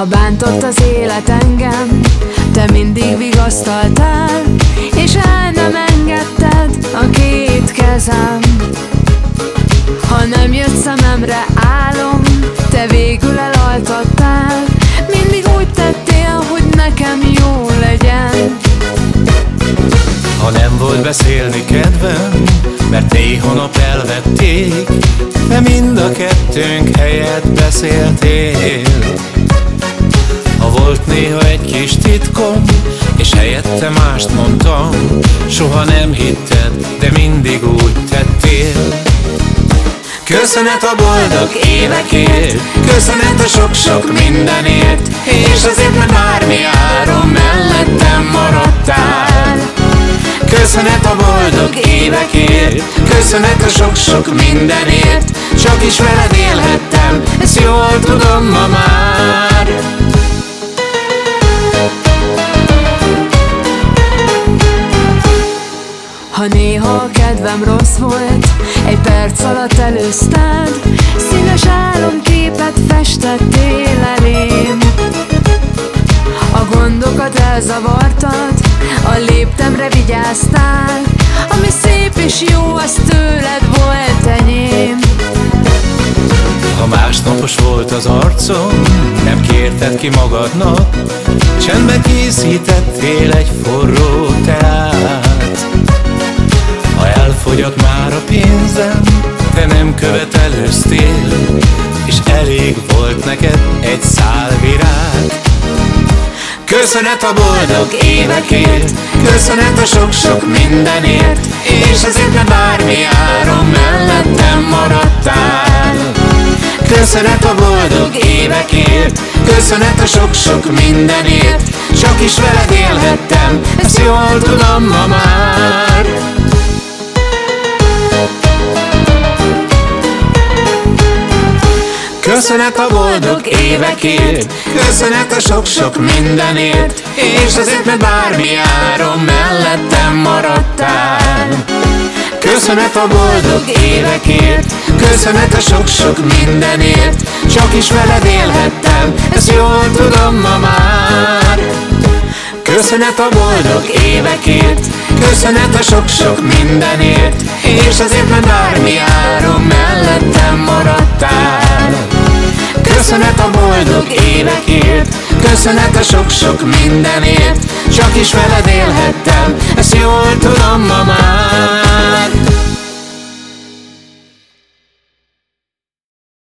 Ha bántott az élet engem Te mindig vigasztaltál És el nem engedted a két kezem. Ha nem jött szememre álom Te végül elaltattál Mindig úgy tettél, hogy nekem jó legyen. Ha nem volt beszélni kedvem Mert néha nap elvették De mind a kettőnk helyet beszéltél volt néha egy kis titkom És helyette mást mondtam. Soha nem hitted, de mindig úgy tettél. Köszönet a boldog évekért Köszönet a sok-sok mindenért És azért, mert bármi áron mellettem maradtál. Köszönet a boldog évekért Köszönet a sok-sok mindenért Csak is veled élhettem Ezt jól tudom ma már kedvem rossz volt Egy perc alatt előzted Színes álomképet festettél elém. A gondokat elzavartad A léptemre vigyáztál Ami szép és jó, az tőled volt enyém. Ha másnapos volt az arcom Nem kérted ki magadnak Csendben készítettél egy forró teát elfogyott már a pénzem Te nem követelőztél És elég volt neked egy szál virág. Köszönet a boldog évekért Köszönet a sok-sok mindenért És azért, mert bármi áron mellettem maradtál. Köszönet a boldog évekért Köszönet a sok-sok mindenért Csak is veled élhettem Ezt jól tudom ma már Köszönet a boldog évekért. Köszönet a sok-sok mindenért. És azért, mert bármi áron mellettem maradtál. Köszönet a boldog évekért. Köszönet a sok-sok mindenért. Csak is veled élhettem Ezt jól tudom ma már. Köszönet a boldog évekért. Köszönet a sok-sok mindenért. És azért, mert bármi áron boldog évekért. Köszönet a sok-sok mindenért. Csak is veled élhettem. Ezt jól tudom ma